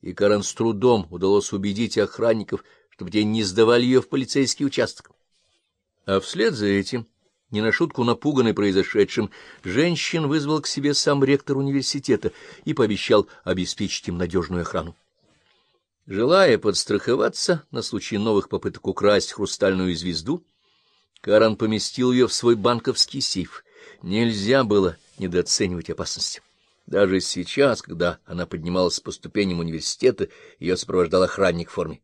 и Карен с трудом удалось убедить охранников, чтобы те не сдавали ее в полицейский участок. А вслед за этим, не на шутку напуганный произошедшим, женщин вызвал к себе сам ректор университета и пообещал обеспечить им надежную охрану. Желая подстраховаться на случай новых попыток украсть хрустальную звезду, Каран поместил ее в свой банковский сейф. Нельзя было недооценивать опасности. Даже сейчас, когда она поднималась по ступеням университета, ее сопровождал охранник в форме.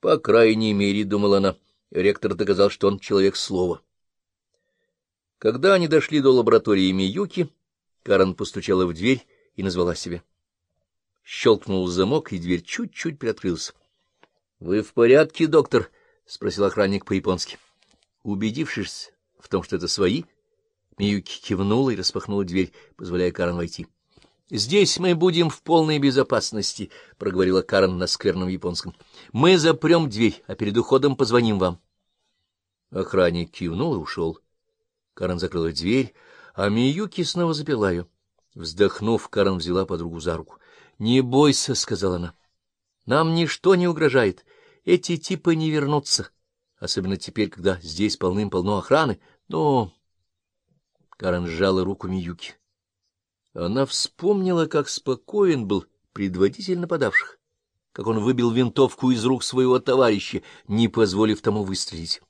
По крайней мере, думала она, ректор доказал, что он человек слова. Когда они дошли до лаборатории Миюки, Карен постучала в дверь и назвала себя. Щелкнул замок, и дверь чуть-чуть приоткрылась. — Вы в порядке, доктор? — спросил охранник по-японски. Убедившись в том, что это свои, Миюки кивнула и распахнула дверь, позволяя Карен войти. — Здесь мы будем в полной безопасности, — проговорила Карен на скверном японском. — Мы запрем дверь, а перед уходом позвоним вам. Охранник кивнул и ушел. Карен закрыла дверь, а Миюки снова запила ее. Вздохнув, Карен взяла подругу за руку. — Не бойся, — сказала она. — Нам ничто не угрожает. Эти типы не вернутся, особенно теперь, когда здесь полным-полно охраны. Но... Карен сжала руку Миюки. Она вспомнила, как спокоен был предводитель нападавших, как он выбил винтовку из рук своего товарища, не позволив тому выстрелить.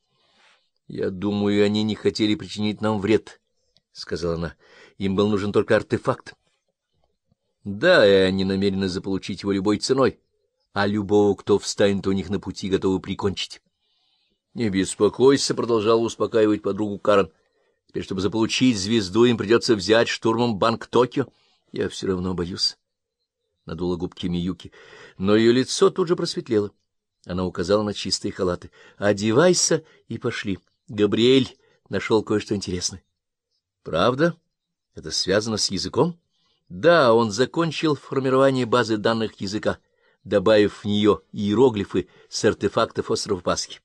— Я думаю, они не хотели причинить нам вред, — сказала она. — Им был нужен только артефакт. Да, и они намерены заполучить его любой ценой, а любого, кто встанет у них на пути, готовы прикончить. — Не беспокойся, — продолжала успокаивать подругу Карен. Теперь, чтобы заполучить звезду, им придется взять штурмом банк Токио. Я все равно боюсь. Надула губки Миюки, но ее лицо тут же просветлело. Она указала на чистые халаты. — Одевайся и пошли. Габриэль нашел кое-что интересное. — Правда? Это связано с языком? — Да, он закончил формирование базы данных языка, добавив в нее иероглифы с артефактов острова Пасхи.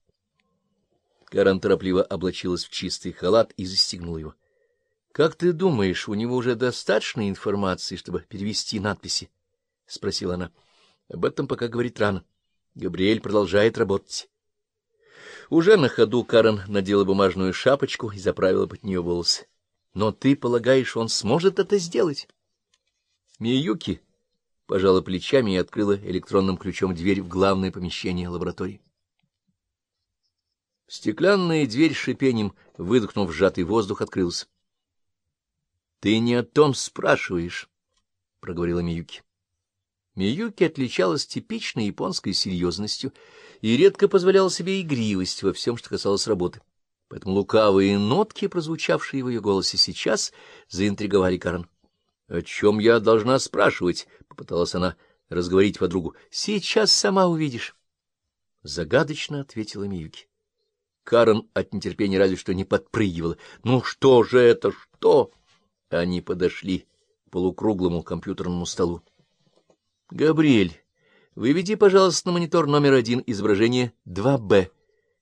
Карен торопливо облачилась в чистый халат и застегнула его. — Как ты думаешь, у него уже достаточно информации, чтобы перевести надписи? — спросила она. — Об этом пока говорить рано. Габриэль продолжает работать. Уже на ходу Карен надела бумажную шапочку и заправила под нее волосы. — Но ты полагаешь, он сможет это сделать? Миюки пожала плечами и открыла электронным ключом дверь в главное помещение лаборатории. Стеклянная дверь шипением, выдохнув сжатый воздух, открылась. — Ты не о том спрашиваешь, — проговорила Миюки. Миюки отличалась типичной японской серьезностью и редко позволяла себе игривость во всем, что касалось работы. Поэтому лукавые нотки, прозвучавшие в ее голосе сейчас, заинтриговали Карен. — О чем я должна спрашивать? — попыталась она разговорить подругу. — Сейчас сама увидишь. Загадочно ответила Миюки. Карен от нетерпения разве что не подпрыгивала. «Ну что же это, что?» Они подошли к полукруглому компьютерному столу. «Габриэль, выведи, пожалуйста, на монитор номер один изображение 2Б.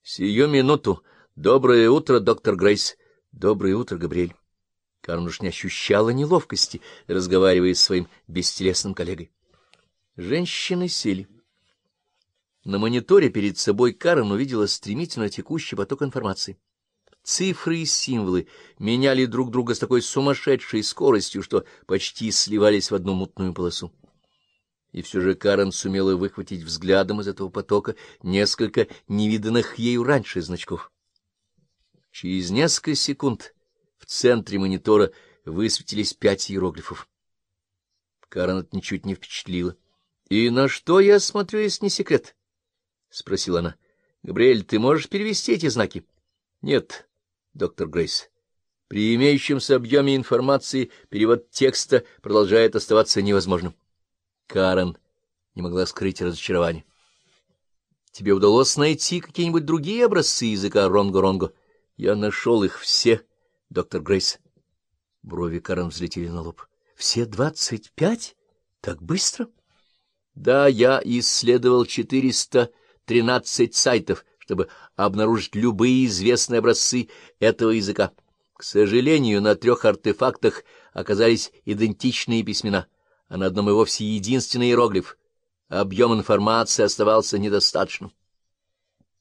Сию минуту. Доброе утро, доктор Грейс. Доброе утро, Габриэль». Карен уж не ощущала неловкости, разговаривая с своим бестелесным коллегой. Женщины сели. На мониторе перед собой Карен увидела стремительно текущий поток информации. Цифры и символы меняли друг друга с такой сумасшедшей скоростью, что почти сливались в одну мутную полосу. И все же Карен сумела выхватить взглядом из этого потока несколько невиданных ею раньше значков. Через несколько секунд в центре монитора высветились пять иероглифов. Карен это ничуть не впечатлила. — И на что я смотрю, если не секрет? —— спросила она. — Габриэль, ты можешь перевести эти знаки? — Нет, доктор Грейс. При имеющемся объеме информации перевод текста продолжает оставаться невозможным. Карен не могла скрыть разочарование. — Тебе удалось найти какие-нибудь другие образцы языка Ронго-Ронго? — Я нашел их все, доктор Грейс. Брови Карен взлетели на лоб. — Все двадцать пять? Так быстро? — Да, я исследовал четыреста тринадцать сайтов, чтобы обнаружить любые известные образцы этого языка. К сожалению, на трех артефактах оказались идентичные письмена, а на одном и вовсе единственный иероглиф. объем информации оставался недостаточным.